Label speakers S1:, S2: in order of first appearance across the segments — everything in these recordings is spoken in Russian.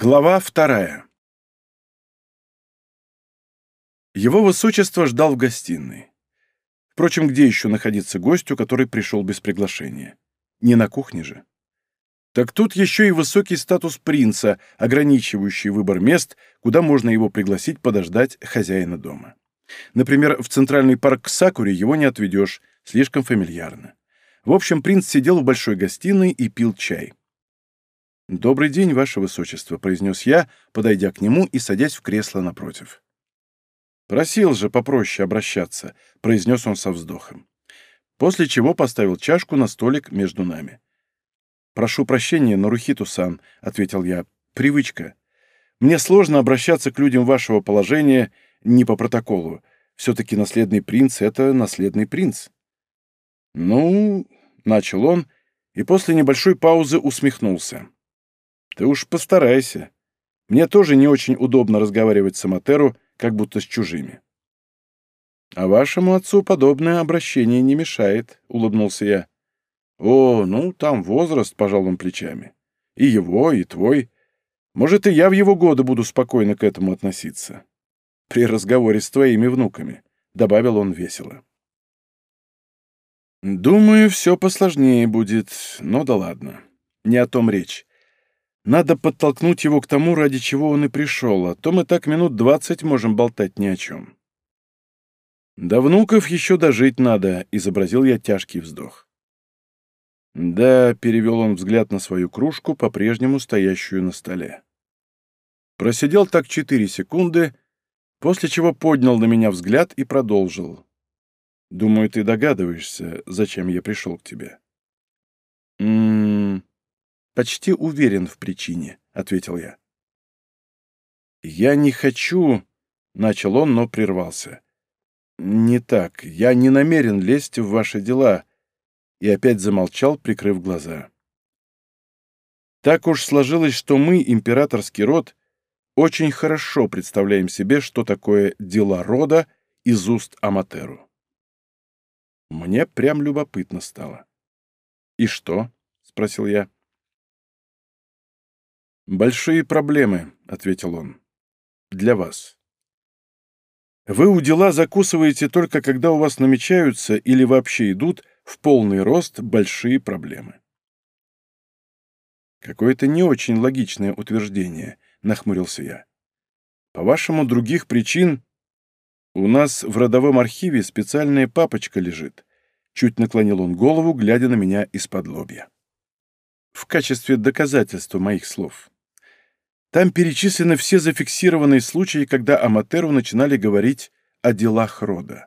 S1: Глава вторая. Его высочество ждал в гостиной. Впрочем, где еще находиться гостю, который пришел без приглашения? Не на кухне же. Так тут еще и высокий статус принца, ограничивающий выбор мест, куда можно его пригласить подождать хозяина дома. Например, в центральный парк к Сакуре его не отведешь, слишком фамильярно. В общем, принц сидел в большой гостиной и пил чай. «Добрый день, ваше высочество», — произнес я, подойдя к нему и садясь в кресло напротив. «Просил же попроще обращаться», — произнес он со вздохом. После чего поставил чашку на столик между нами. «Прошу прощения, Нарухиту-сан», — ответил я. «Привычка. Мне сложно обращаться к людям вашего положения не по протоколу. Все-таки наследный принц — это наследный принц». «Ну...» — начал он, и после небольшой паузы усмехнулся. Ты уж постарайся. Мне тоже не очень удобно разговаривать с Аматеру, как будто с чужими. А вашему отцу подобное обращение не мешает, — улыбнулся я. О, ну, там возраст, — пожал он плечами. И его, и твой. Может, и я в его годы буду спокойно к этому относиться. При разговоре с твоими внуками, — добавил он весело. Думаю, все посложнее будет, но да ладно. Не о том речь. Надо подтолкнуть его к тому, ради чего он и пришел, а то мы так минут двадцать можем болтать ни о чем. «До внуков еще дожить надо», — изобразил я тяжкий вздох. «Да», — перевел он взгляд на свою кружку, по-прежнему стоящую на столе. Просидел так четыре секунды, после чего поднял на меня взгляд и продолжил. «Думаю, ты догадываешься, зачем я пришел к тебе». «М-м-м», почти уверен в причине», — ответил я. «Я не хочу...» — начал он, но прервался. «Не так. Я не намерен лезть в ваши дела». И опять замолчал, прикрыв глаза. Так уж сложилось, что мы, императорский род, очень хорошо представляем себе, что такое дела рода из уст Аматеру. Мне прям любопытно стало. «И что?» — спросил я. «Большие проблемы», — ответил он. «Для вас. Вы у дела закусываете только когда у вас намечаются или вообще идут в полный рост большие проблемы». «Какое-то не очень логичное утверждение», — нахмурился я. «По-вашему, других причин...» «У нас в родовом архиве специальная папочка лежит», — чуть наклонил он голову, глядя на меня из-под лобья. «В качестве доказательства моих слов». Там перечислены все зафиксированные случаи, когда Аматеру начинали говорить о делах рода.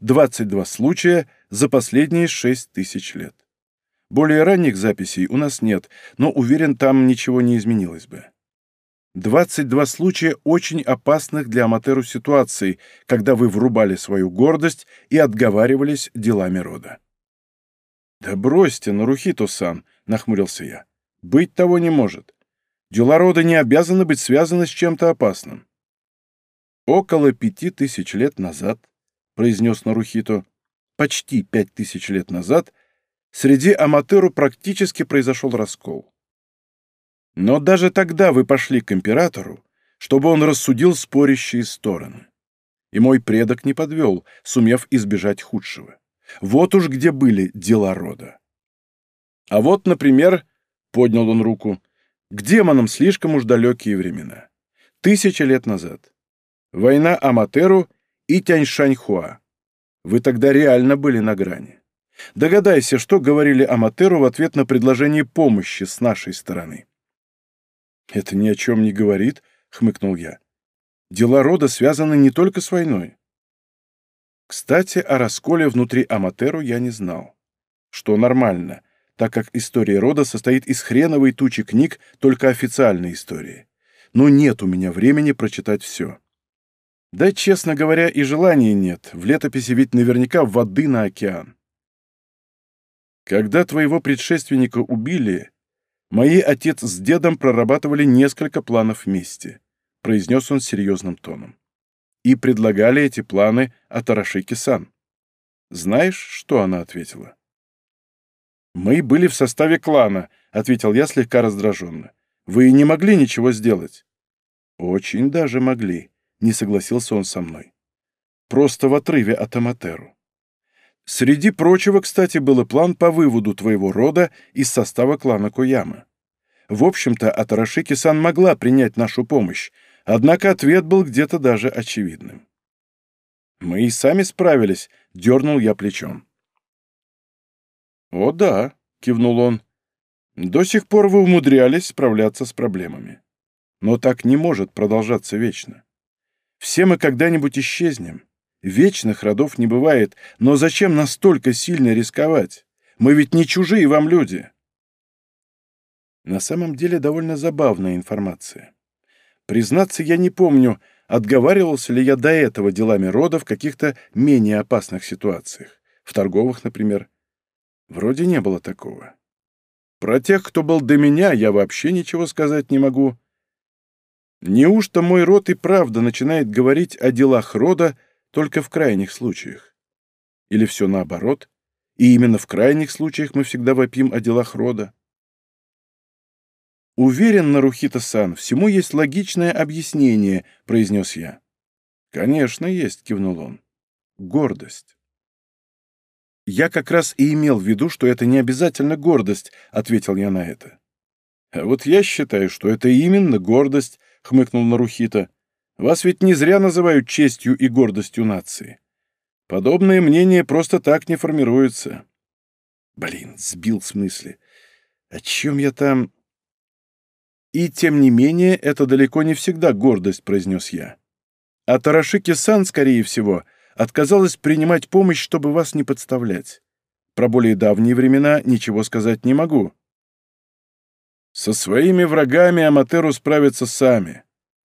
S1: 22 случая за последние 6 тысяч лет. Более ранних записей у нас нет, но уверен, там ничего не изменилось бы. 22 случая очень опасных для Аматеру ситуаций, когда вы врубали свою гордость и отговаривались делами рода. «Да бросьте, Нарухито-сан», — нахмурился я. «Быть того не может. Дела рода не обязаны быть связаны с чем-то опасным. «Около пяти тысяч лет назад», — произнес Нарухито, — «почти пять тысяч лет назад среди Аматеру практически произошел раскол. Но даже тогда вы пошли к императору, чтобы он рассудил спорящие стороны. И мой предок не подвел, сумев избежать худшего. Вот уж где были дела рода. А вот, например, — поднял он руку, — к демонам слишком уж далекие времена. Тысяча лет назад. Война Аматеру и Тяньшаньхуа. Вы тогда реально были на грани. Догадайся, что говорили Аматеру в ответ на предложение помощи с нашей стороны. «Это ни о чем не говорит», — хмыкнул я. «Дела рода связаны не только с войной». Кстати, о расколе внутри Аматеру я не знал. Что нормально — так как история рода состоит из хреновой тучи книг, только официальной истории. Но нет у меня времени прочитать все. Да, честно говоря, и желания нет. В летописи ведь наверняка воды на океан. Когда твоего предшественника убили, мои отец с дедом прорабатывали несколько планов вместе, произнес он серьезным тоном. И предлагали эти планы Атарашики-сан. Знаешь, что она ответила? «Мы были в составе клана», — ответил я слегка раздраженно. Вы не могли ничего сделать». «Очень даже могли», — не согласился он со мной. «Просто в отрыве от Аматеру. Среди прочего, кстати, был и план по выводу твоего рода из состава клана Куяма. В общем-то, Атарашики-сан могла принять нашу помощь, однако ответ был где-то даже очевидным. «Мы и сами справились», — дернул я плечом. «О да», — кивнул он, — «до сих пор вы умудрялись справляться с проблемами. Но так не может продолжаться вечно. Все мы когда-нибудь исчезнем. Вечных родов не бывает, но зачем настолько сильно рисковать? Мы ведь не чужие вам люди». На самом деле довольно забавная информация. Признаться, я не помню, отговаривался ли я до этого делами рода в каких-то менее опасных ситуациях. В торговых, например. Вроде не было такого. Про тех, кто был до меня, я вообще ничего сказать не могу. Неужто мой род и правда начинает говорить о делах рода только в крайних случаях? Или все наоборот, и именно в крайних случаях мы всегда вопим о делах рода? «Уверен, Нарухита-сан, всему есть логичное объяснение», — произнес я. «Конечно, есть», — кивнул он. «Гордость». «Я как раз и имел в виду, что это не обязательно гордость», — ответил я на это. «А вот я считаю, что это именно гордость», — хмыкнул Нарухита. «Вас ведь не зря называют честью и гордостью нации. Подобное мнение просто так не формируется». Блин, сбил с мысли. О чем я там... «И тем не менее, это далеко не всегда гордость», — произнес я. «А Тарашики-сан, скорее всего, отказалась принимать помощь, чтобы вас не подставлять. Про более давние времена ничего сказать не могу». «Со своими врагами Аматеру справятся сами.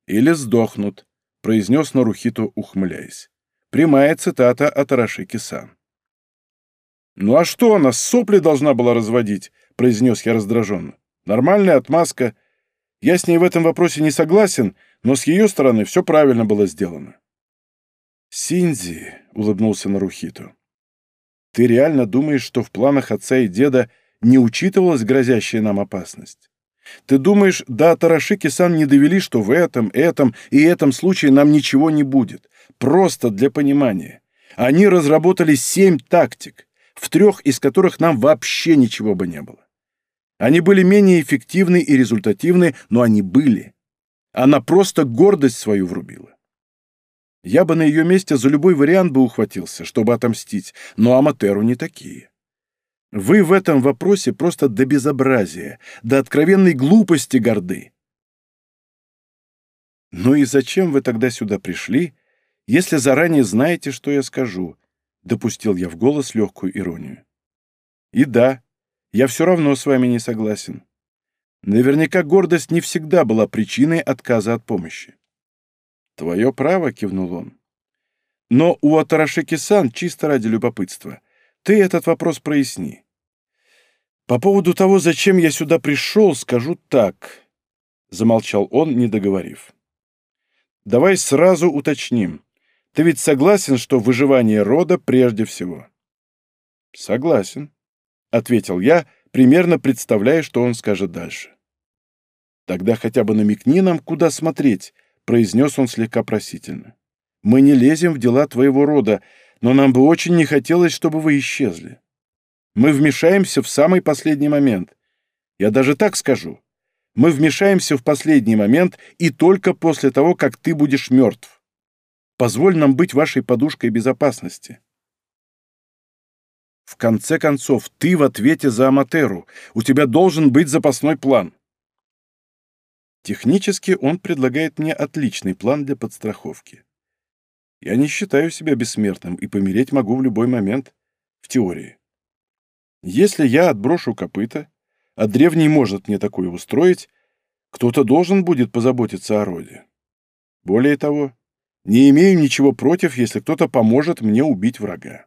S1: Или сдохнут», — произнес Нарухито, ухмыляясь. Прямая цитата от Тарашики-сан. «Ну а что она, сопли должна была разводить?» — произнес я раздраженно. «Нормальная отмазка — я с ней в этом вопросе не согласен, но с ее стороны все правильно было сделано. «Синзи», — улыбнулся Нарухиту, — «ты реально думаешь, что в планах отца и деда не учитывалась грозящая нам опасность? Ты думаешь, да Тарашики сам не довели, что в этом, этом и этом случае нам ничего не будет? Просто для понимания. Они разработали семь тактик, в трех из которых нам вообще ничего бы не было. Они были менее эффективны и результативны, но они были. Она просто гордость свою врубила. Я бы на ее месте за любой вариант бы ухватился, чтобы отомстить, но Аматеру не такие. Вы в этом вопросе просто до безобразия, до откровенной глупости горды. «Ну и зачем вы тогда сюда пришли, если заранее знаете, что я скажу?» — допустил я в голос легкую иронию. «И да, я все равно с вами не согласен. Наверняка гордость не всегда была причиной отказа от помощи. «Твое право», — кивнул он. «Но у Атарашики-сан, чисто ради любопытства, ты этот вопрос проясни. По поводу того, зачем я сюда пришел, скажу так», — замолчал он, не договорив. «Давай сразу уточним. Ты ведь согласен, что выживание рода прежде всего?» «Согласен», — ответил я, примерно представляя, что он скажет дальше. «Тогда хотя бы намекни нам, куда смотреть», — произнес он слегка просительно. «Мы не лезем в дела твоего рода, но нам бы очень не хотелось, чтобы вы исчезли. Мы вмешаемся в самый последний момент. Я даже так скажу. Мы вмешаемся в последний момент и только после того, как ты будешь мертв. Позволь нам быть вашей подушкой безопасности». В конце концов, ты в ответе за Аматеру. У тебя должен быть запасной план. Технически он предлагает мне отличный план для подстраховки. Я не считаю себя бессмертным и помереть могу в любой момент, в теории. Если я отброшу копыта, а древний может мне такое устроить, кто-то должен будет позаботиться о роде. Более того, не имею ничего против, если кто-то поможет мне убить врага.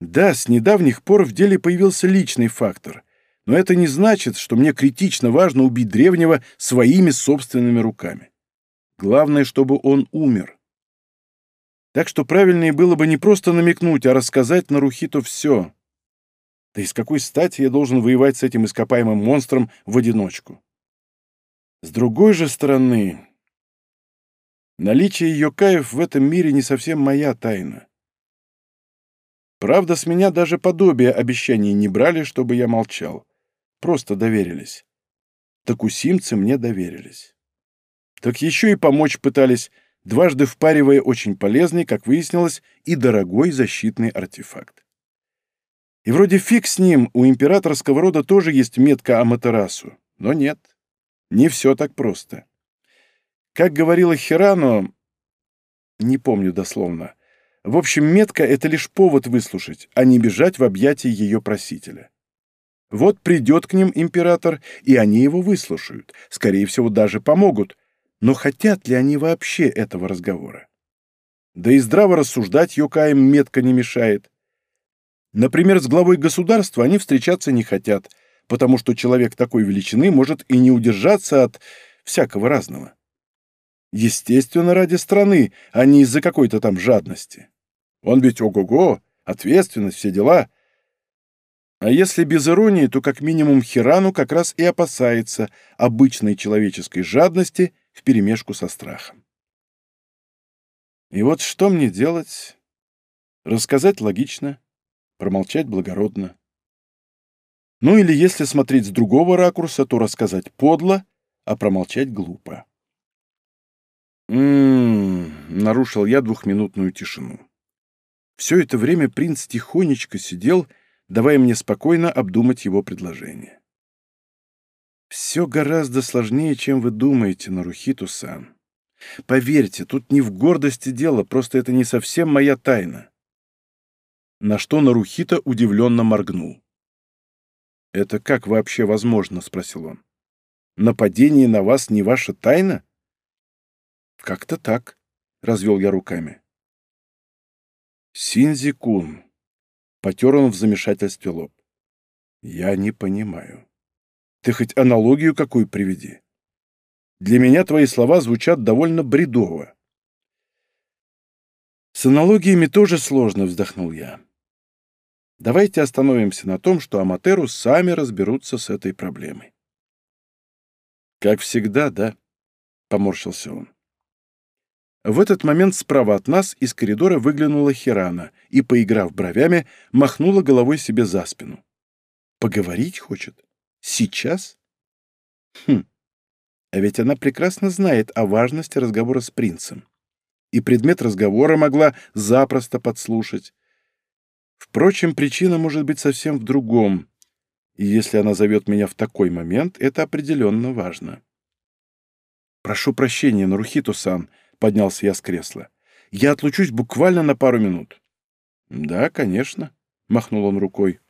S1: Да, с недавних пор в деле появился личный фактор, но это не значит, что мне критично важно убить древнего своими собственными руками. Главное, чтобы он умер. Так что правильнее было бы не просто намекнуть, а рассказать Нарухито все. Да и с какой стати я должен воевать с этим ископаемым монстром в одиночку? С другой же стороны, наличие Йокаев в этом мире не совсем моя тайна. Правда, с меня даже подобие обещаний не брали, чтобы я молчал. Просто доверились. Такусимцы мне доверились. Так еще и помочь пытались, дважды впаривая очень полезный, как выяснилось, и дорогой защитный артефакт. И вроде фиг с ним, у императорского рода тоже есть метка Аматерасу. Но нет, не все так просто. Как говорила Хирано, не помню дословно, в общем, метка — это лишь повод выслушать, а не бежать в объятия ее просителя. Вот придет к ним император, и они его выслушают, скорее всего, даже помогут, но хотят ли они вообще этого разговора? Да и здраво рассуждать Йокаем метка не мешает. Например, с главой государства они встречаться не хотят, потому что человек такой величины может и не удержаться от всякого разного. Естественно, ради страны, а не из-за какой-то там жадности. Он ведь ого-го, ответственность, все дела. А если без иронии, то как минимум Хирану как раз и опасается обычной человеческой жадности вперемешку со страхом. И вот что мне делать? Рассказать логично, промолчать благородно. Ну или если смотреть с другого ракурса, то рассказать подло, а промолчать глупо. «М-м-м», нарушил я двухминутную тишину. Все это время принц тихонечко сидел, давая мне спокойно обдумать его предложение. «Все гораздо сложнее, чем вы думаете, Нарухиту-сан. Поверьте, тут не в гордости дело, просто это не совсем моя тайна на что Нарухита удивленно моргнул. «Это как вообще возможно?» — спросил он. «Нападение на вас не ваша тайна?» «Как-то так», — развел я руками. «Синзи-кун», — потер он в замешательстве лоб. «Я не понимаю. Ты хоть аналогию какую приведи. Для меня твои слова звучат довольно бредово». «С аналогиями тоже сложно», — вздохнул я. Давайте остановимся на том, что Аматеру сами разберутся с этой проблемой. «Как всегда, да?» — поморщился он. В этот момент справа от нас из коридора выглянула Хирана и, поиграв бровями, махнула головой себе за спину. «Поговорить хочет? Сейчас?» «Хм, а ведь она прекрасно знает о важности разговора с принцем. И предмет разговора могла запросто подслушать, Впрочем, причина может быть совсем в другом, и если она зовет меня в такой момент, это определенно важно. «Прошу прощения, Нарухито-сан», — поднялся я с кресла. «Я отлучусь буквально на пару минут». «Да, конечно», — махнул он рукой.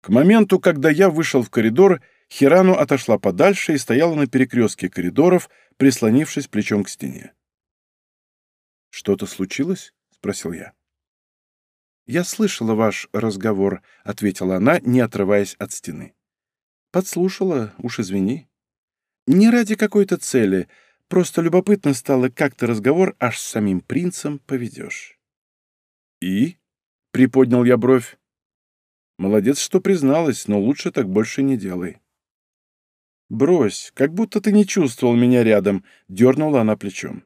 S1: К моменту, когда я вышел в коридор, Хирану отошла подальше и стояла на перекрестке коридоров, прислонившись плечом к стене. «Что-то случилось?» — спросил я. «Я слышала ваш разговор», — ответила она, не отрываясь от стены. «Подслушала, уж извини. Не ради какой-то цели, просто любопытно стало, как ты разговор аж с самим принцем поведешь». «И?» — приподнял я бровь. «Молодец, что призналась, но лучше так больше не делай». «Брось, как будто ты не чувствовал меня рядом», — дернула она плечом.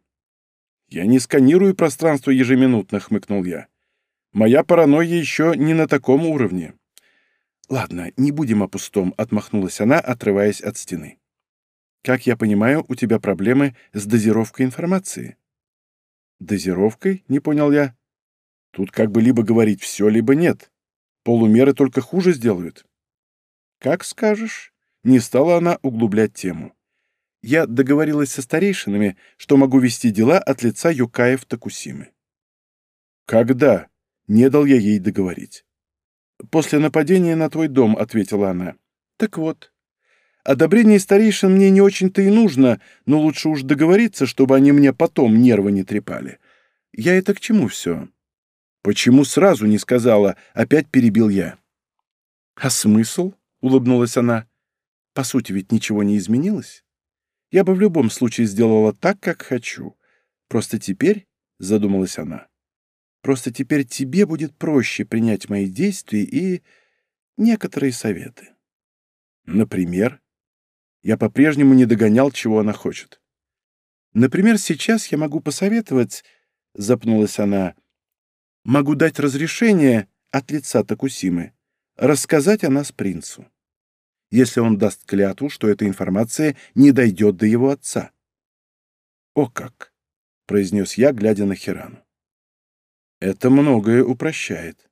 S1: «Я не сканирую пространство ежеминутно», — хмыкнул я. Моя паранойя еще не на таком уровне. Ладно, не будем о пустом, отмахнулась она, отрываясь от стены. Как я понимаю, у тебя проблемы с дозировкой информации. Дозировкой? Не понял я. Тут как бы либо говорить все, либо нет. Полумеры только хуже сделают. Как скажешь. Не стала она углублять тему. Я договорилась со старейшинами, что могу вести дела от лица Юкаев Такусимы. Когда? Не дал я ей договорить. «После нападения на твой дом», — ответила она. «Так вот. Одобрение старейшин мне не очень-то и нужно, но лучше уж договориться, чтобы они мне потом нервы не трепали. Я это к чему все?» «Почему сразу не сказала?» — опять перебил я. «А смысл?» — улыбнулась она. «По сути, ведь ничего не изменилось. Я бы в любом случае сделала так, как хочу. Просто теперь, — задумалась она, Просто теперь тебе будет проще принять мои действия и некоторые советы. Например, Я по-прежнему не догонял, чего она хочет. «Например, сейчас я могу посоветовать...» — запнулась она. «Могу дать разрешение от лица Такусимы рассказать о нас принцу, если он даст клятву, что эта информация не дойдет до его отца». «О как!» — произнес я, глядя на Хирану. «Это многое упрощает».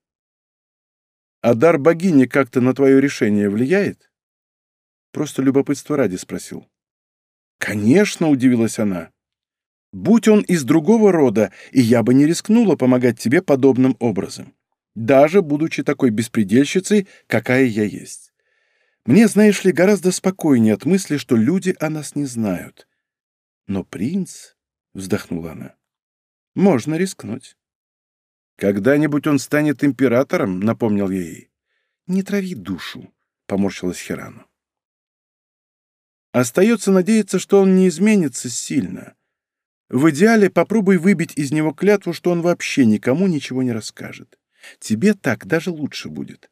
S1: «А дар богини как-то на твое решение влияет?» Просто любопытство ради спросил. «Конечно!» — удивилась она. «Будь он из другого рода, и я бы не рискнула помогать тебе подобным образом, даже будучи такой беспредельщицей, какая я есть. Мне, знаешь ли, гораздо спокойнее от мысли, что люди о нас не знают. Но принц...» — вздохнула она. «Можно рискнуть». «Когда-нибудь он станет императором», — напомнил я ей. «Не трави душу», — поморщилась Хирану. Остается надеяться, что он не изменится сильно. В идеале попробуй выбить из него клятву, что он вообще никому ничего не расскажет. Тебе так даже лучше будет.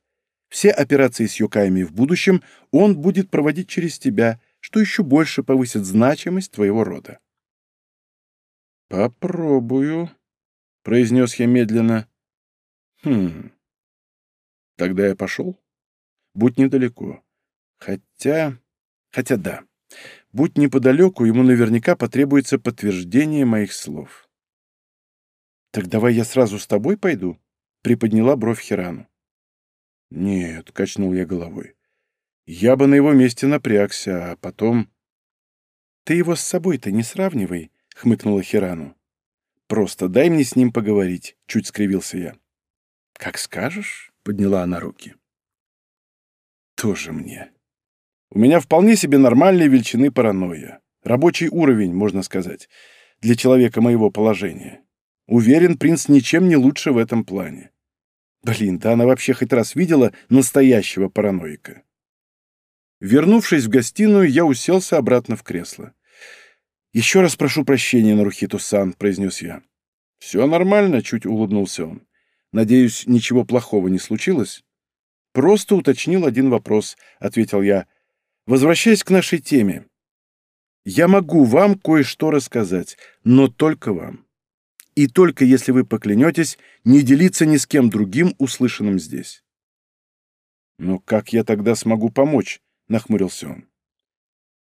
S1: Все операции с юкаями в будущем он будет проводить через тебя, что еще больше повысит значимость твоего рода. «Попробую», — произнес я медленно. «Хм. Тогда я пошел? Будь недалеко. Хотя... Хотя да. Будь неподалеку, ему наверняка потребуется подтверждение моих слов. «Так давай я сразу с тобой пойду?» — приподняла бровь Хирану. «Нет», — качнул я головой. «Я бы на его месте напрягся, а потом...» «Ты его с собой-то не сравнивай», — хмыкнула Хирану. «Просто дай мне с ним поговорить», — чуть скривился я. «Как скажешь», — подняла она руки. «Тоже мне», у меня вполне себе нормальные величины паранойя. Рабочий уровень, можно сказать, для человека моего положения. Уверен, принц ничем не лучше в этом плане. Блин, да она вообще хоть раз видела настоящего параноика. Вернувшись в гостиную, я уселся обратно в кресло. «Еще раз прошу прощения, Нарухиту-сан», — произнес я. «Все нормально», — чуть улыбнулся он. «Надеюсь, ничего плохого не случилось?» «Просто уточнил один вопрос», — ответил я, Возвращаясь к нашей теме. Я могу вам кое-что рассказать, но только вам. И только если вы поклянетесь не делиться ни с кем другим услышанным здесь. «Но как я тогда смогу помочь?» — нахмурился он.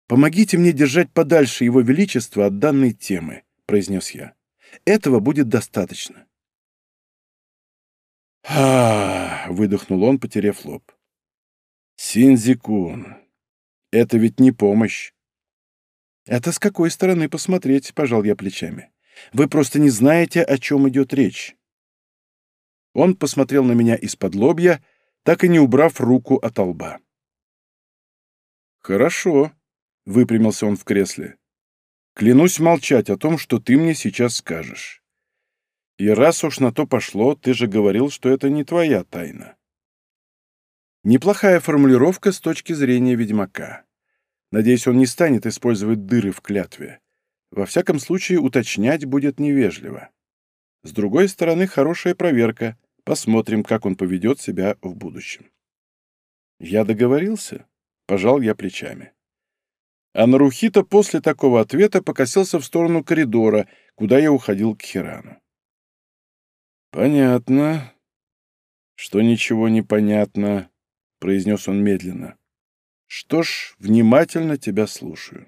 S1: «Помогите мне держать подальше его величество от данной темы», — произнес я. «Этого будет достаточно». «А, — выдохнул он, потеряв лоб. «Синзикун, это ведь не помощь. Это с какой стороны посмотреть, пожал я плечами. Вы просто не знаете, о чем идет речь. Он посмотрел на меня из-под лобья, так и не убрав руку от лба. «Хорошо», — выпрямился он в кресле. «Клянусь молчать о том, что ты мне сейчас скажешь. И раз уж на то пошло, ты же говорил, что это не твоя тайна». Неплохая формулировка с точки зрения ведьмака. Надеюсь, он не станет использовать дыры в клятве. Во всяком случае, уточнять будет невежливо. С другой стороны, хорошая проверка. Посмотрим, как он поведет себя в будущем. Я договорился? Пожал я плечами. А Нарухита после такого ответа покосился в сторону коридора, куда я уходил к Хирану. «Понятно, что ничего не понятно», — произнес он медленно. «Что ж, внимательно тебя слушаю».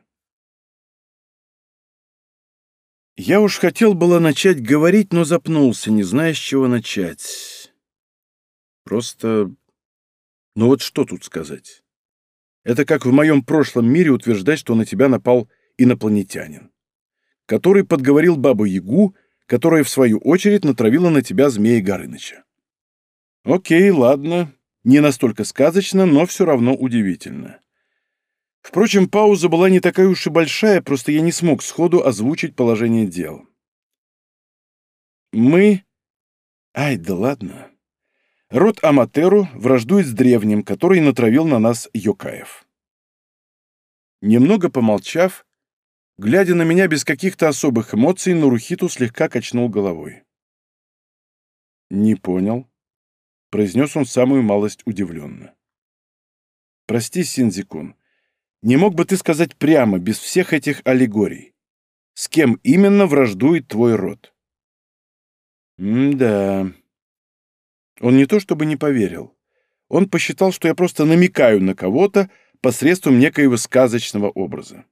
S1: Я уж хотел было начать говорить, но запнулся, не зная, с чего начать. Просто... Ну вот что тут сказать? Это как в моем прошлом мире утверждать, что на тебя напал инопланетянин, который подговорил бабу-ягу, которая, в свою очередь, натравила на тебя змея Горыныча. Окей, ладно, не настолько сказочно, но все равно удивительно. Впрочем, пауза была не такая уж и большая, просто я не смог сходу озвучить положение дел. Мы... Ай, да ладно. Род Аматеру враждует с древним, который натравил на нас Йокаев. Немного помолчав, глядя на меня без каких-то особых эмоций, Нурухиту слегка качнул головой. «Не понял», — произнес он самую малость удивленно. «Прости, Синзикун, не мог бы ты сказать прямо, без всех этих аллегорий? С кем именно враждует твой род?» «М-да...» Он не то чтобы не поверил. Он посчитал, что я просто намекаю на кого-то посредством некоего сказочного образа.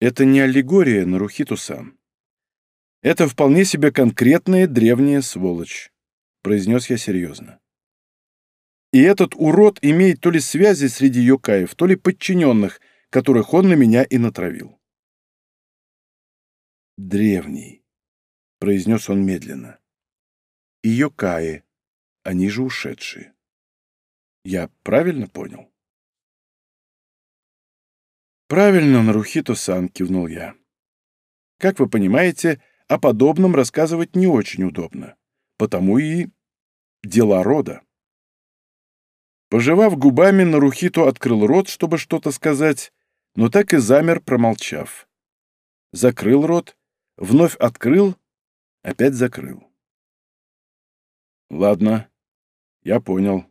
S1: Это не аллегория на Рухиту-сан. Это вполне себе конкретная древняя сволочь, произнес я серьезно. И этот урод имеет то ли связи среди йокаев, то ли подчиненных, которых он на меня и натравил. «Древний», — произнес он медленно. «И йокаи, они же ушедшие. Я правильно понял?» «Правильно, Нарухито-сан», — кивнул я. «Как вы понимаете, о подобном рассказывать не очень удобно, потому и дела рода». Пожевав губами, Нарухито открыл рот, чтобы что-то сказать, но так и замер, промолчав. Закрыл рот, вновь открыл, опять закрыл. Ладно, я понял.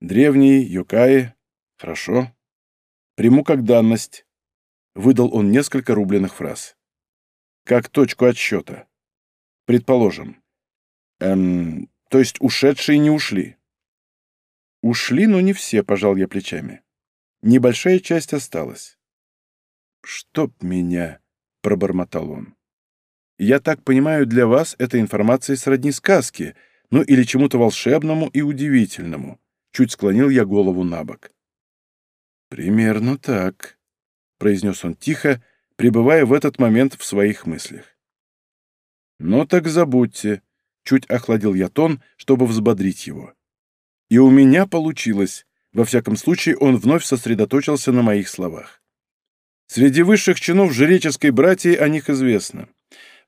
S1: Древние, Йокаи, хорошо. Приму как данность. Выдал он несколько рубленых фраз. Как точку отсчета. Предположим. Эм, то есть ушедшие не ушли. Ушли, но не все, пожал я плечами. Небольшая часть осталась. «Чтоб меня!» — пробормотал он. «Я так понимаю, для вас эта информация сродни сказке, ну или чему-то волшебному и удивительному». Чуть склонил я голову на бок. «Примерно так», — произнес он тихо, пребывая в этот момент в своих мыслях. «Ну так забудьте», — чуть охладил я тон, чтобы взбодрить его. И у меня получилось. Во всяком случае, он вновь сосредоточился на моих словах. Среди высших чинов жреческой братьи о них известно.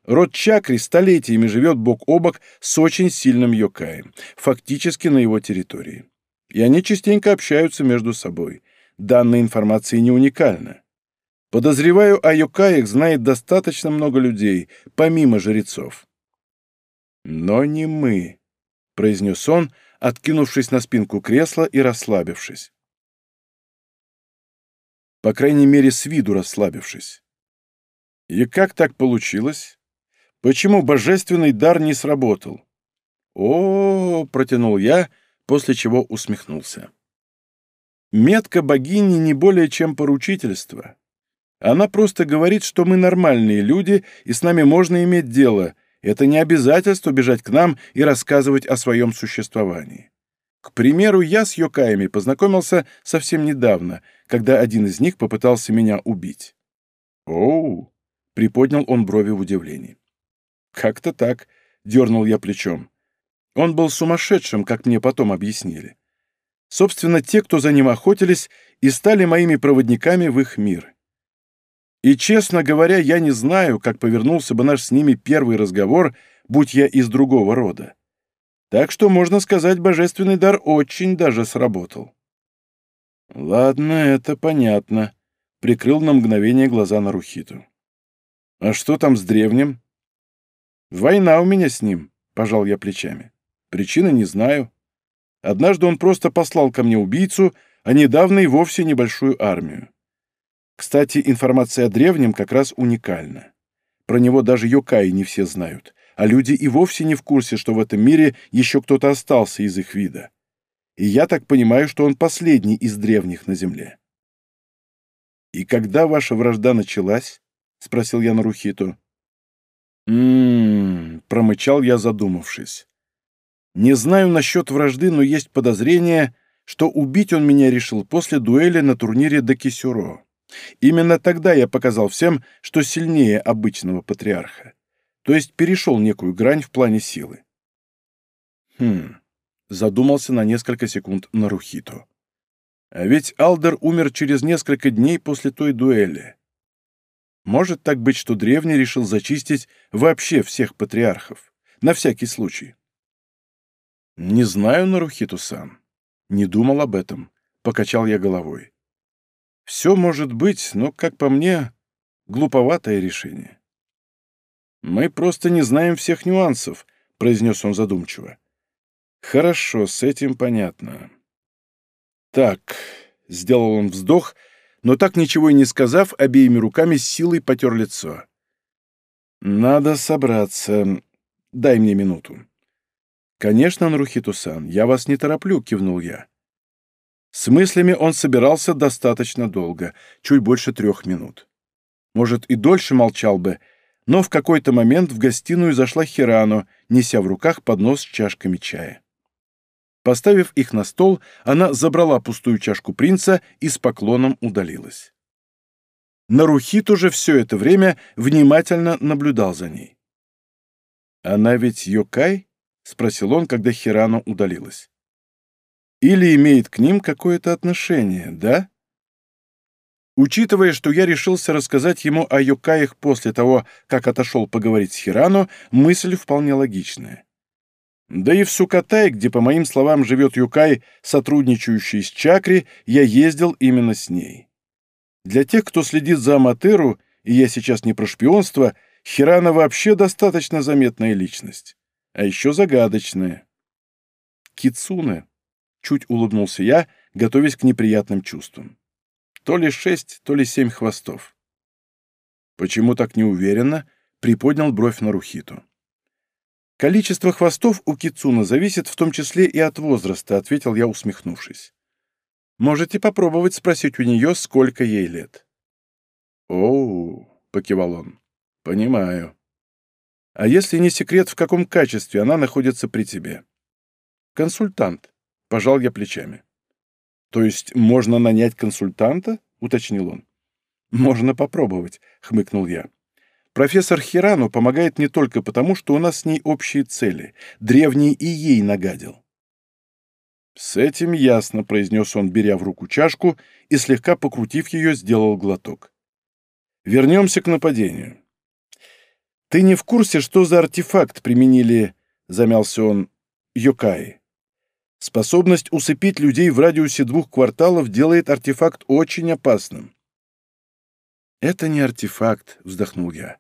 S1: Род Чакри столетиями живет бок о бок с очень сильным Йокаем, фактически на его территории. И они частенько общаются между собой. Данная информация не уникальна. Подозреваю, о Йокаях знает достаточно много людей, помимо жрецов. «Но не мы», — произнес он, — откинувшись на спинку кресла и расслабившись. По крайней мере, с виду расслабившись. И как так получилось? Почему божественный дар не сработал? О, -о, -о протянул я, после чего усмехнулся. Метка богини не более чем поручительство. Она просто говорит, что мы нормальные люди, и с нами можно иметь дело, это не обязательство бежать к нам и рассказывать о своем существовании. К примеру, я с Йокаями познакомился совсем недавно, когда один из них попытался меня убить. «Оу!» — приподнял он брови в удивлении. «Как-то так», — дернул я плечом. Он был сумасшедшим, как мне потом объяснили. Собственно, те, кто за ним охотились, и стали моими проводниками в их мир. И, честно говоря, я не знаю, как повернулся бы наш с ними первый разговор, будь я из другого рода. Так что, можно сказать, божественный дар очень даже сработал. Ладно, это понятно. Прикрыл на мгновение глаза на Рухиту. А что там с древним? Война у меня с ним, пожал я плечами. Причины не знаю. Однажды он просто послал ко мне убийцу, а недавно и вовсе небольшую армию. Кстати, информация о древнем как раз уникальна. Про него даже йокаи не все знают, а люди и вовсе не в курсе, что в этом мире еще кто-то остался из их вида. И я так понимаю, что он последний из древних на Земле. «И когда ваша вражда началась?» — спросил я Нарухиту. «М-м-м», промычал я, задумавшись. «Не знаю насчет вражды, но есть подозрение, что убить он меня решил после дуэли на турнире Дакисюро. Именно тогда я показал всем, что сильнее обычного патриарха, то есть перешел некую грань в плане силы. Хм, задумался на несколько секунд Нарухито. А ведь Алдер умер через несколько дней после той дуэли. Может так быть, что древний решил зачистить вообще всех патриархов, на всякий случай. Не знаю, Нарухиту-сан. Не думал об этом, покачал я головой. Все может быть, но, как по мне, глуповатое решение. «Мы просто не знаем всех нюансов», — произнес он задумчиво. «Хорошо, с этим понятно. Так, Сделал он вздох, но так ничего и не сказав, обеими руками с силой потер лицо. «Надо собраться. Дай мне минуту». «Конечно, Нарухиту-сан, я вас не тороплю», — кивнул я. С мыслями он собирался достаточно долго, чуть больше трех минут. Может, и дольше молчал бы, но в какой-то момент в гостиную зашла Хирану, неся в руках поднос с чашками чая. Поставив их на стол, она забрала пустую чашку принца и с поклоном удалилась. Нарухит уже все это время внимательно наблюдал за ней. «Она ведь Йокай?» — спросил он, когда Хирану удалилась. «Или имеет к ним какое-то отношение, да?» Учитывая, что я решился рассказать ему о Йокаях после того, как отошел поговорить с Хирану, мысль вполне логичная. Да и в Сукатай, где, по моим словам, живет Юкай, сотрудничающий с Чакри, я ездил именно с ней. Для тех, кто следит за Аматеру, и я сейчас не про шпионство, Хирана вообще достаточно заметная личность. А еще загадочная. Кицуне. Чуть улыбнулся я, готовясь к неприятным чувствам. То ли шесть, то ли семь хвостов. Почему так неуверенно? Приподнял бровь на Рухиту. Количество хвостов у кицуна зависит в том числе и от возраста, ответил я, усмехнувшись. Можете попробовать спросить у нее, сколько ей лет. Оу, покивал он. Понимаю. А если не секрет, в каком качестве она находится при тебе? Консультант. Пожал я плечами. «То есть можно нанять консультанта?» — уточнил он. «Можно попробовать», — хмыкнул я. «Профессор Хирану помогает не только потому, что у нас с ней общие цели. Древний и ей нагадил». «С этим ясно», — произнес он, беря в руку чашку и, слегка покрутив ее, сделал глоток. «Вернемся к нападению. Ты не в курсе, что за артефакт применили, — замялся он, — Йокаи?» Способность усыпить людей в радиусе двух кварталов делает артефакт очень опасным. «Это не артефакт», — вздохнул я.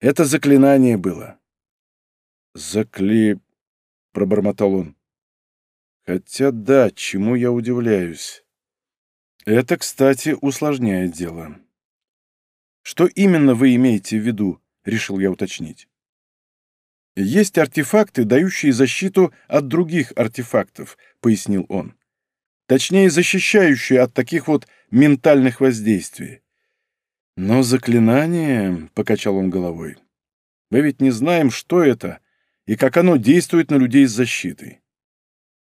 S1: «Это заклинание было». «Закли...» — пробормотал он. «Хотя да, чему я удивляюсь. Это, кстати, усложняет дело». «Что именно вы имеете в виду?» — решил я уточнить. «Есть артефакты, дающие защиту от других артефактов», — пояснил он. «Точнее, защищающие от таких вот ментальных воздействий». «Но заклинание...» — покачал он головой. «Мы ведь не знаем, что это и как оно действует на людей с защитой.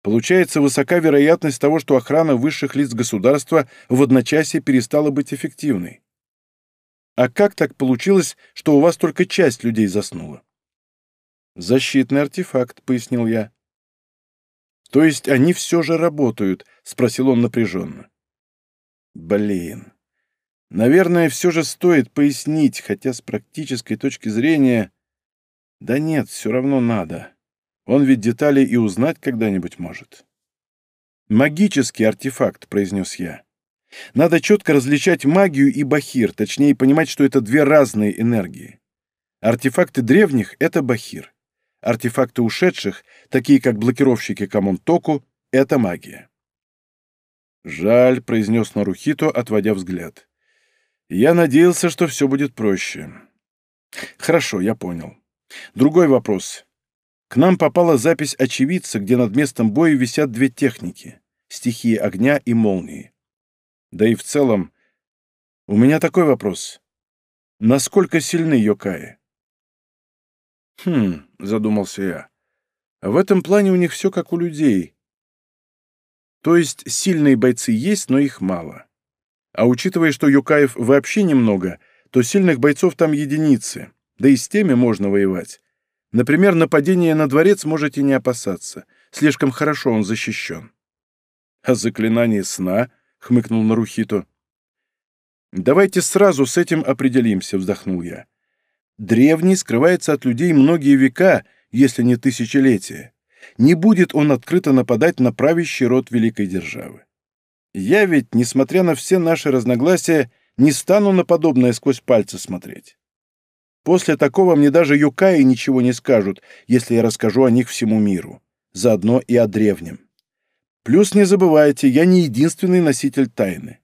S1: Получается высока вероятность того, что охрана высших лиц государства в одночасье перестала быть эффективной. А как так получилось, что у вас только часть людей заснула? «Защитный артефакт», — пояснил я. «То есть они все же работают?» — спросил он напряженно. «Блин. Наверное, все же стоит пояснить, хотя с практической точки зрения... Да нет, все равно надо. Он ведь детали и узнать когда-нибудь может». «Магический артефакт», — произнес я. «Надо четко различать магию и бахир, точнее понимать, что это две разные энергии. Артефакты древних — это бахир. Артефакты ушедших, такие как блокировщики Камонтоку, — это магия. «Жаль», — произнес Нарухито, отводя взгляд. «Я надеялся, что все будет проще». «Хорошо, я понял. Другой вопрос. К нам попала запись очевидца, где над местом боя висят две техники — стихии огня и молнии. Да и в целом... У меня такой вопрос. Насколько сильны Йокаи?» «Хм», — задумался я. «В этом плане у них все как у людей. То есть сильные бойцы есть, но их мало. А учитывая, что юкаев вообще немного, то сильных бойцов там единицы, да и с теми можно воевать. Например, нападение на дворец можете не опасаться. Слишком хорошо он защищен». «А заклинание сна?» — хмыкнул Нарухито. «Давайте сразу с этим определимся», — вздохнул я. Древний скрывается от людей многие века, если не тысячелетия. Не будет он открыто нападать на правящий род великой державы. Я ведь, несмотря на все наши разногласия, не стану на подобное сквозь пальцы смотреть. После такого мне даже юкаи ничего не скажут, если я расскажу о них всему миру, заодно и о древнем. Плюс не забывайте, я не единственный носитель тайны.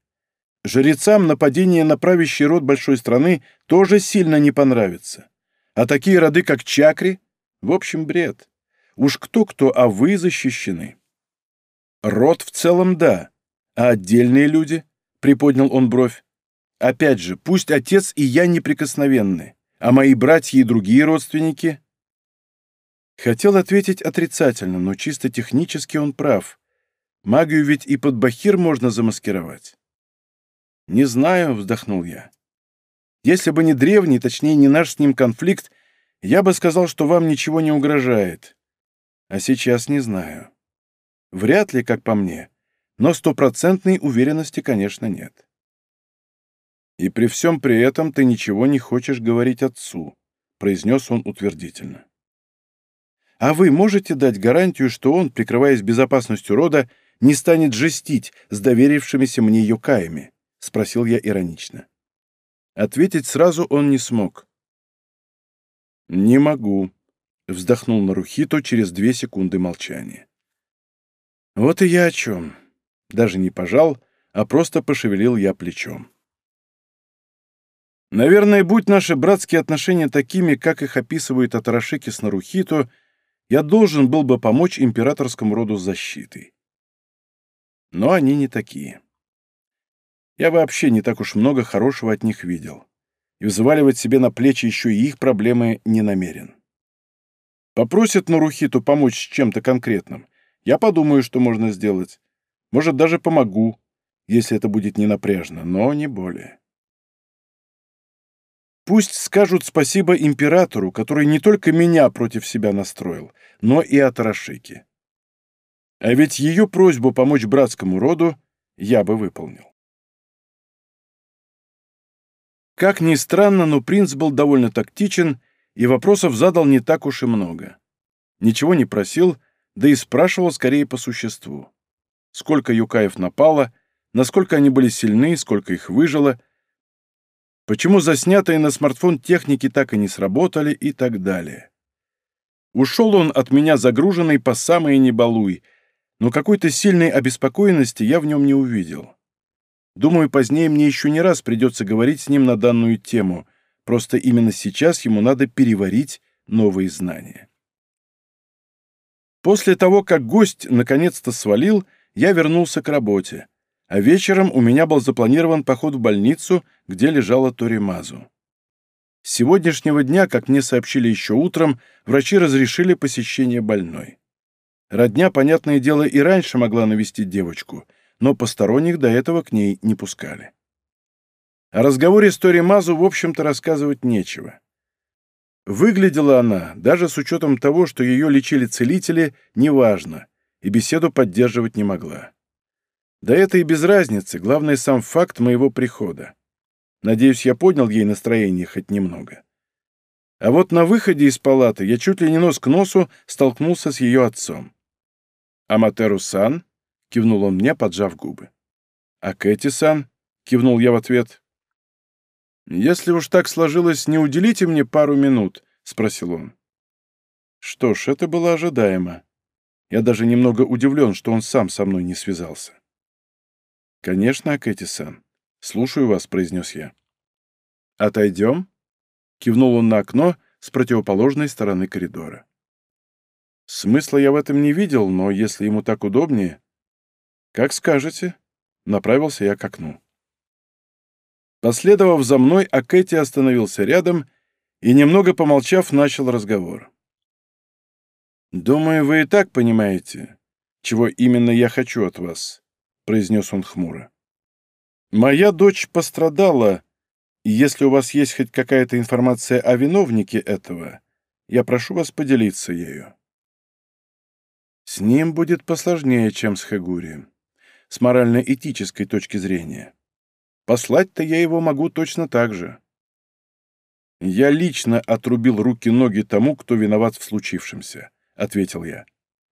S1: Жрецам нападение на правящий род большой страны тоже сильно не понравится. А такие роды, как Чакри, в общем, бред. Уж кто-кто, а вы защищены. Род в целом да, а отдельные люди, — приподнял он бровь. Опять же, пусть отец и я неприкосновенны, а мои братья и другие родственники... Хотел ответить отрицательно, но чисто технически он прав. Магию ведь и под бахир можно замаскировать. «Не знаю», — вздохнул я. «Если бы не древний, точнее, не наш с ним конфликт, я бы сказал, что вам ничего не угрожает. А сейчас не знаю. Вряд ли, как по мне, но стопроцентной уверенности, конечно, нет». «И при всем при этом ты ничего не хочешь говорить отцу», — произнес он утвердительно. «А вы можете дать гарантию, что он, прикрываясь безопасностью рода, не станет жестить с доверившимися мне юкаями?» — спросил я иронично. Ответить сразу он не смог. «Не могу», — вздохнул Нарухито через две секунды молчания. «Вот и я о чем. Даже не пожал, а просто пошевелил я плечом. Наверное, будь наши братские отношения такими, как их описывают Атарашики с Нарухито, я должен был бы помочь императорскому роду с защитой. Но они не такие. Я вообще не так уж много хорошего от них видел. И взваливать себе на плечи еще и их проблемы не намерен. Попросят Нарухиту помочь с чем-то конкретным. Я подумаю, что можно сделать. Может, даже помогу, если это будет не напряжно, но не более. Пусть скажут спасибо императору, который не только меня против себя настроил, но и Атарашики. А ведь ее просьбу помочь братскому роду я бы выполнил. Как ни странно, но принц был довольно тактичен и вопросов задал не так уж и много. Ничего не просил, да и спрашивал скорее по существу. Сколько юкаев напало, насколько они были сильны, сколько их выжило, почему заснятые на смартфон техники так и не сработали и так далее. Ушел он от меня загруженный по самые не балуй, но какой-то сильной обеспокоенности я в нем не увидел. Думаю, позднее мне еще не раз придется говорить с ним на данную тему, просто именно сейчас ему надо переварить новые знания. После того, как гость наконец-то свалил, я вернулся к работе, а вечером у меня был запланирован поход в больницу, где лежала Торимазу. С сегодняшнего дня, как мне сообщили еще утром, врачи разрешили посещение больной. Родня, понятное дело, и раньше могла навестить девочку, но посторонних до этого к ней не пускали. О разговоре с Тори Мазу, в общем-то, рассказывать нечего. Выглядела она, даже с учетом того, что ее лечили целители, неважно, и беседу поддерживать не могла. Да это и без разницы, главное сам факт моего прихода. Надеюсь, я поднял ей настроение хоть немного. А вот на выходе из палаты я чуть ли не нос к носу столкнулся с ее отцом. «Аматеру-сан?» — кивнул он мне, поджав губы. «А Кэти-сан?» — кивнул я в ответ. «Если уж так сложилось, не уделите мне пару минут?» — спросил он. Что ж, это было ожидаемо. Я даже немного удивлен, что он сам со мной не связался. «Конечно, Кэти-сан. Слушаю вас», — произнес я. «Отойдем?» — кивнул он на окно с противоположной стороны коридора. Смысла я в этом не видел, но если ему так удобнее... Как скажете. Направился я к окну. Последовав за мной, Акэти остановился рядом и, немного помолчав, начал разговор. «Думаю, вы и так понимаете, чего именно я хочу от вас», — произнес он хмуро. «Моя дочь пострадала, и если у вас есть хоть какая-то информация о виновнике этого, я прошу вас поделиться ею». С ним будет посложнее, чем с Хагури. С морально-этической точки зрения. Послать-то я его могу точно так же. Я лично отрубил руки-ноги тому, кто виноват в случившемся, — ответил я.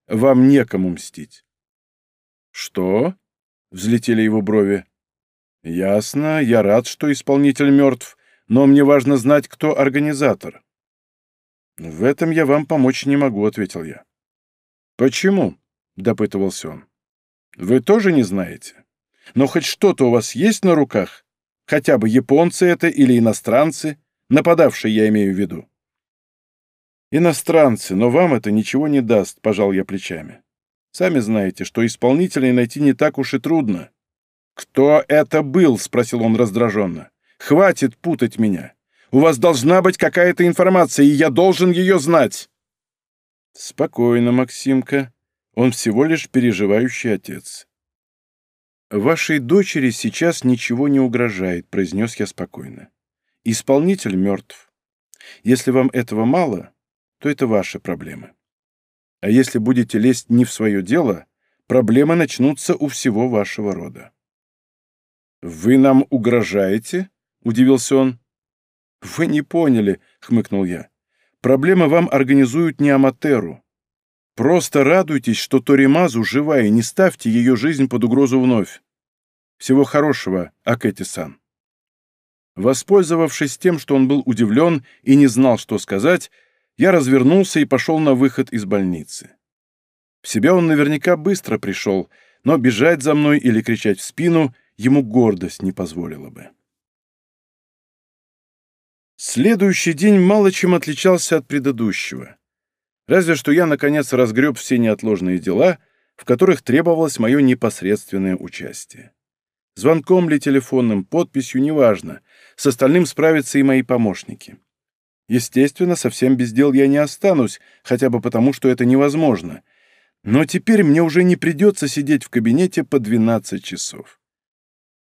S1: Вам некому мстить. Что? — взлетели его брови. Ясно, я рад, что исполнитель мертв, но мне важно знать, кто организатор. В этом я вам помочь не могу, — ответил я. «Почему?» — допытывался он. Вы тоже не знаете? Но хоть что-то у вас есть на руках? Хотя бы японцы это или иностранцы? Нападавшие, я имею в виду. Иностранцы, но вам это ничего не даст, пожал я плечами. Сами знаете, что исполнителей найти не так уж и трудно. «Кто это был?» — спросил он раздраженно. «Хватит путать меня. У вас должна быть какая-то информация, и я должен ее знать». «Спокойно, Максимка. Он всего лишь переживающий отец». «Вашей дочери сейчас ничего не угрожает», — произнес я спокойно. «Исполнитель мертв. Если вам этого мало, то это ваши проблемы. А если будете лезть не в свое дело, проблемы начнутся у всего вашего рода». «Вы нам угрожаете?» — удивился он. «Вы не поняли», — хмыкнул я. «Проблемы вам организуют не Аматеру. Просто радуйтесь, что Торимазу жива, и не ставьте ее жизнь под угрозу вновь. Всего хорошего, Акэти-сан». Воспользовавшись тем, что он был удивлен и не знал, что сказать, я развернулся и пошел на выход из больницы. В себя он наверняка быстро пришел, но бежать за мной или кричать в спину ему гордость не позволила бы. Следующий день мало чем отличался от предыдущего. Разве что я, наконец, разгреб все неотложные дела, в которых требовалось мое непосредственное участие. Звонком ли телефонным, подписью, неважно. С остальным справятся и мои помощники. Естественно, совсем без дел я не останусь, хотя бы потому, что это невозможно. Но теперь мне уже не придется сидеть в кабинете по 12 часов.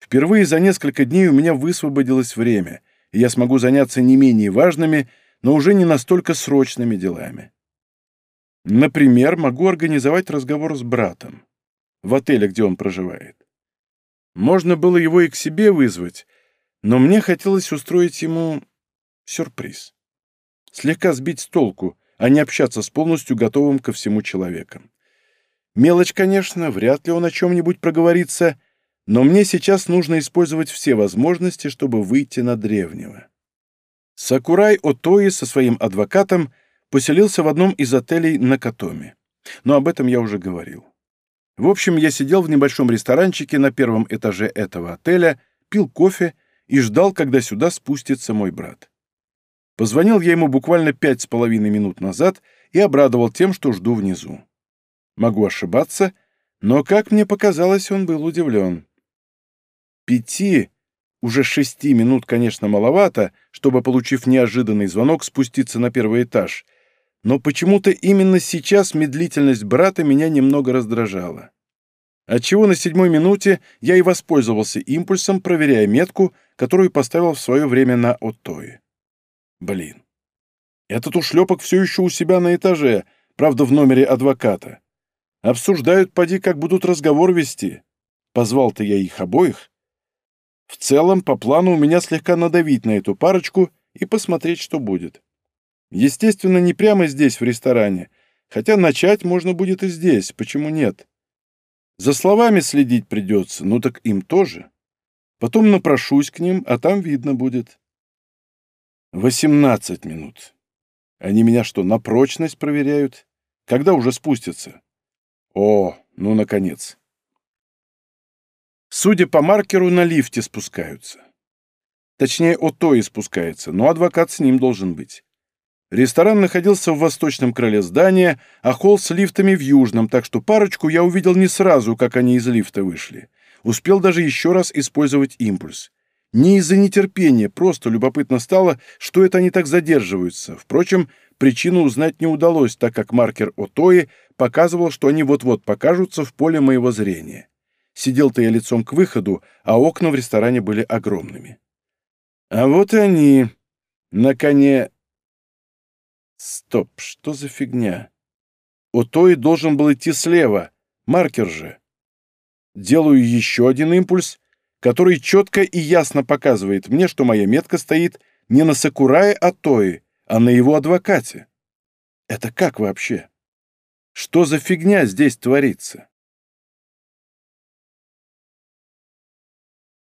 S1: Впервые за несколько дней у меня высвободилось время — и я смогу заняться не менее важными, но уже не настолько срочными делами. Например, могу организовать разговор с братом в отеле, где он проживает. Можно было его и к себе вызвать, но мне хотелось устроить ему сюрприз. Слегка сбить с толку, а не общаться с полностью готовым ко всему человеком. Мелочь, конечно, вряд ли он о чем-нибудь проговорится — но мне сейчас нужно использовать все возможности, чтобы выйти на древнего. Сакурай Отои со своим адвокатом поселился в одном из отелей на Катоме. Но об этом я уже говорил. В общем, я сидел в небольшом ресторанчике на первом этаже этого отеля, пил кофе и ждал, когда сюда спустится мой брат. Позвонил я ему буквально пять с половиной минут назад и обрадовал тем, что жду внизу. Могу ошибаться, но, как мне показалось, он был удивлен. Пяти, уже шести минут, конечно, маловато, чтобы, получив неожиданный звонок, спуститься на первый этаж, но почему-то именно сейчас медлительность брата меня немного раздражала. Отчего на седьмой минуте я и воспользовался импульсом, проверяя метку, которую поставил в свое время на Оттое. Блин. Этот ушлепок все еще у себя на этаже, правда, в номере адвоката. Обсуждают, поди, как будут разговор вести. Позвал-то я их обоих. В целом, по плану у меня слегка надавить на эту парочку и посмотреть, что будет. Естественно, не прямо здесь, в ресторане, хотя начать можно будет и здесь, почему нет? За словами следить придется, ну так им тоже. Потом напрошусь к ним, а там видно будет. Восемнадцать минут. Они меня что, на прочность проверяют? Когда уже спустятся? О, ну, наконец. Судя по маркеру, на лифте спускаются. Точнее, Ото и спускается, но адвокат с ним должен быть. Ресторан находился в восточном крыле здания, а холл с лифтами в южном, так что парочку я увидел не сразу, как они из лифта вышли. Успел даже еще раз использовать импульс. Не из-за нетерпения, просто любопытно стало, что это они так задерживаются. Впрочем, причину узнать не удалось, так как маркер Отои показывал, что они вот-вот покажутся в поле моего зрения. Сидел-то я лицом к выходу, а окна в ресторане были огромными. А вот и они. На коне... Стоп, что за фигня? У той должен был идти слева. Маркер же. Делаю еще один импульс, который четко и ясно показывает мне, что моя метка стоит не на Сакурае Атои, а на его адвокате. Это как вообще? Что за фигня здесь творится?